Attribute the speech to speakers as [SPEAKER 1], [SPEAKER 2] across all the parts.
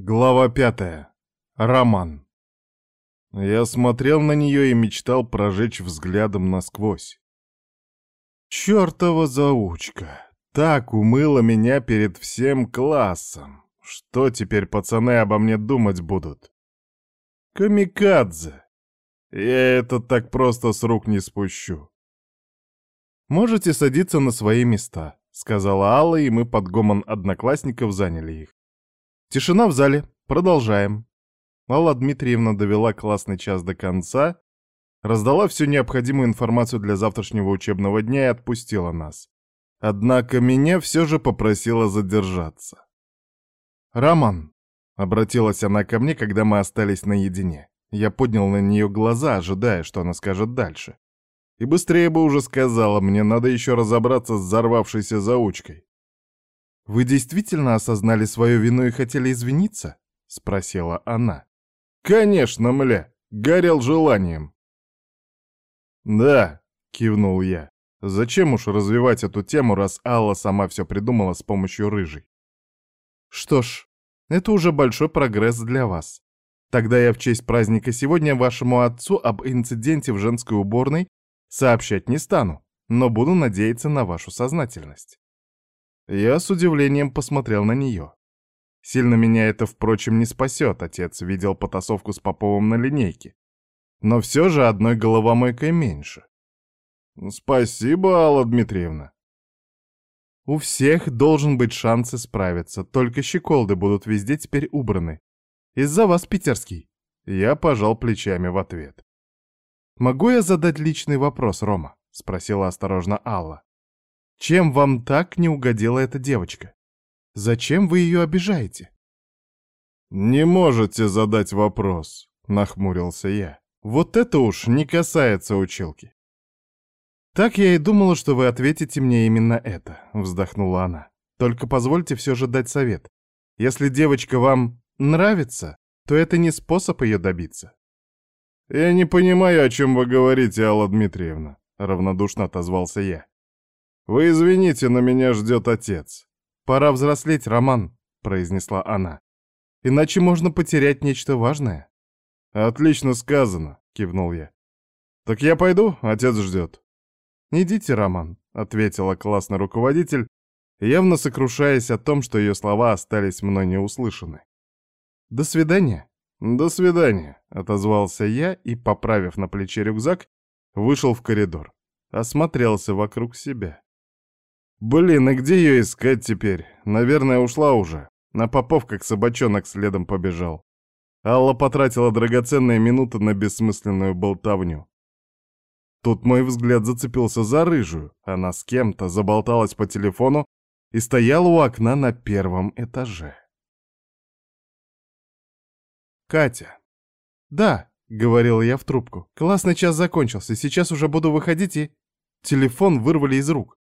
[SPEAKER 1] Глава пятая. Роман. Я смотрел на нее и мечтал прожечь взглядом насквозь. Чёртова заучка. Так умыла меня перед всем классом. Что теперь пацаны обо мне думать будут? Камикадзе. Я это так просто с рук не спущу. «Можете садиться на свои места», — сказала Алла, и мы под гомон одноклассников заняли их. Тишина в зале. Продолжаем. Алла Дмитриевна довела классный час до конца, раздала всю необходимую информацию для завтрашнего учебного дня и отпустила нас. Однако меня все же попросила задержаться. «Роман», — обратилась она ко мне, когда мы остались наедине. Я поднял на нее глаза, ожидая, что она скажет дальше. И быстрее бы уже сказала, мне надо еще разобраться с взорвавшейся заучкой. «Вы действительно осознали свою вину и хотели извиниться?» — спросила она. «Конечно, мля! Горел желанием!» «Да», — кивнул я. «Зачем уж развивать эту тему, раз Алла сама все придумала с помощью рыжей?» «Что ж, это уже большой прогресс для вас. Тогда я в честь праздника сегодня вашему отцу об инциденте в женской уборной сообщать не стану, но буду надеяться на вашу сознательность». Я с удивлением посмотрел на нее. Сильно меня это, впрочем, не спасет, отец видел потасовку с Поповым на линейке. Но все же одной головомойкой меньше. Спасибо, Алла Дмитриевна. У всех должен быть шанс справиться, только щеколды будут везде теперь убраны. Из-за вас, питерский. Я пожал плечами в ответ. «Могу я задать личный вопрос, Рома?» — спросила осторожно Алла. Чем вам так не угодила эта девочка? Зачем вы ее обижаете? Не можете задать вопрос, нахмурился я. Вот это уж не касается училки. Так я и думала, что вы ответите мне именно это, вздохнула она. Только позвольте все же дать совет. Если девочка вам нравится, то это не способ ее добиться. «Я не понимаю, о чем вы говорите, Алла Дмитриевна», — равнодушно отозвался я. «Вы извините, но меня ждет отец». «Пора взрослеть, Роман», — произнесла она. «Иначе можно потерять нечто важное». «Отлично сказано», — кивнул я. «Так я пойду, отец ждет». «Идите, Роман», — ответила классный руководитель, явно сокрушаясь о том, что ее слова остались мной неуслышаны. «До свидания». «До свидания», — отозвался я и, поправив на плече рюкзак, вышел в коридор. Осмотрелся вокруг себя. Блин, и где ее искать теперь? Наверное, ушла уже. На Попов как собачонок следом побежал. Алла потратила драгоценные минуты на бессмысленную болтовню. Тут мой взгляд зацепился за рыжую. Она с кем-то заболталась по телефону и стояла у окна на первом этаже. Катя. «Да», — говорила я в трубку, — «классный час закончился, сейчас уже буду выходить и...» Телефон вырвали из рук.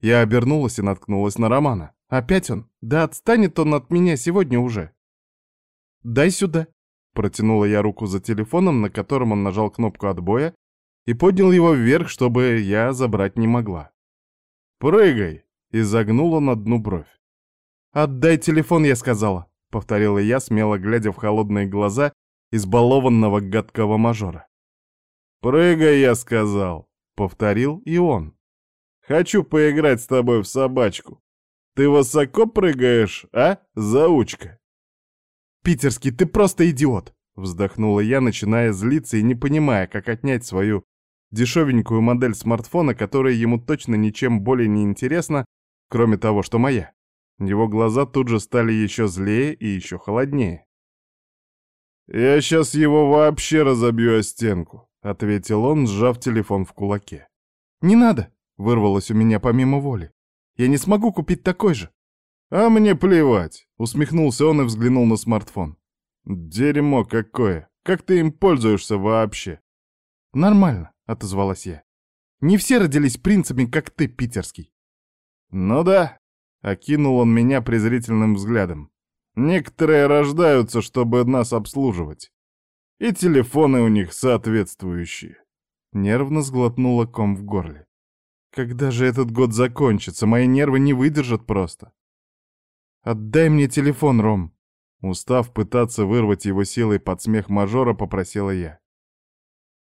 [SPEAKER 1] Я обернулась и наткнулась на Романа. Опять он? Да отстанет он от меня сегодня уже. «Дай сюда», — протянула я руку за телефоном, на котором он нажал кнопку отбоя, и поднял его вверх, чтобы я забрать не могла. «Прыгай!» — и загнул он одну бровь. «Отдай телефон, я сказала», — повторила я, смело глядя в холодные глаза избалованного гадкого мажора. «Прыгай, я сказал», — повторил и он. Хочу поиграть с тобой в собачку. Ты высоко прыгаешь, а, заучка?» «Питерский, ты просто идиот!» Вздохнула я, начиная злиться и не понимая, как отнять свою дешевенькую модель смартфона, которая ему точно ничем более не интересна, кроме того, что моя. Его глаза тут же стали еще злее и еще холоднее. «Я сейчас его вообще разобью о стенку», — ответил он, сжав телефон в кулаке. «Не надо!» Вырвалось у меня помимо воли. Я не смогу купить такой же. А мне плевать, усмехнулся он и взглянул на смартфон. Дерьмо какое. Как ты им пользуешься вообще? Нормально, отозвалась я. Не все родились принцами, как ты, питерский. Ну да, окинул он меня презрительным взглядом. Некоторые рождаются, чтобы нас обслуживать. И телефоны у них соответствующие. Нервно сглотнула ком в горле. Когда же этот год закончится? Мои нервы не выдержат просто. Отдай мне телефон, Ром. Устав пытаться вырвать его силой под смех мажора, попросила я.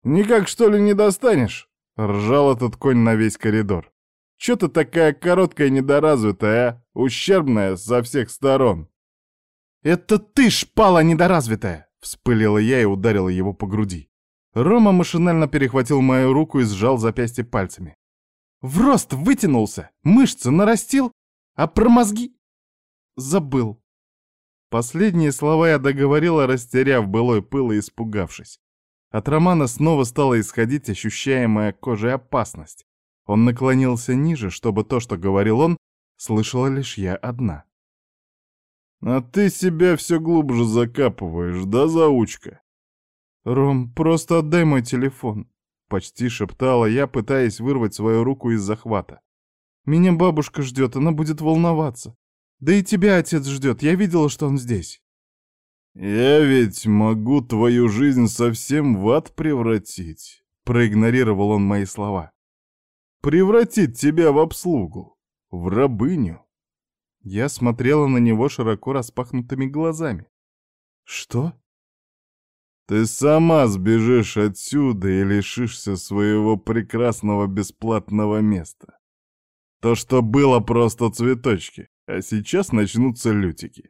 [SPEAKER 1] «Никак, что ли, не достанешь?» — ржал этот конь на весь коридор. «Чё ты такая короткая недоразвитая, а? Ущербная со всех сторон!» «Это ты, шпала недоразвитая!» — вспылила я и ударила его по груди. Рома машинально перехватил мою руку и сжал запястье пальцами. «В рост вытянулся, мышцы нарастил, а про мозги...» «Забыл». Последние слова я договорила, растеряв былой пыл и испугавшись. От Романа снова стала исходить ощущаемая кожей опасность. Он наклонился ниже, чтобы то, что говорил он, слышала лишь я одна. «А ты себя все глубже закапываешь, да, заучка?» «Ром, просто отдай мой телефон», — почти шептала я, пытаясь вырвать свою руку из захвата. «Меня бабушка ждет, она будет волноваться. Да и тебя отец ждет, я видела, что он здесь».
[SPEAKER 2] «Я ведь могу твою жизнь совсем в ад превратить», — проигнорировал он мои слова. «Превратить тебя в обслугу, в рабыню».
[SPEAKER 1] Я смотрела на него широко распахнутыми глазами. «Что?»
[SPEAKER 2] «Ты сама сбежишь отсюда и лишишься своего прекрасного бесплатного места. То, что было просто цветочки, а сейчас начнутся лютики.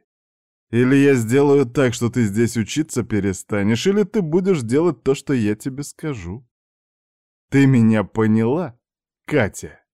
[SPEAKER 2] Или я сделаю так, что ты здесь учиться перестанешь, или ты будешь делать то, что я тебе скажу. Ты меня поняла, Катя?»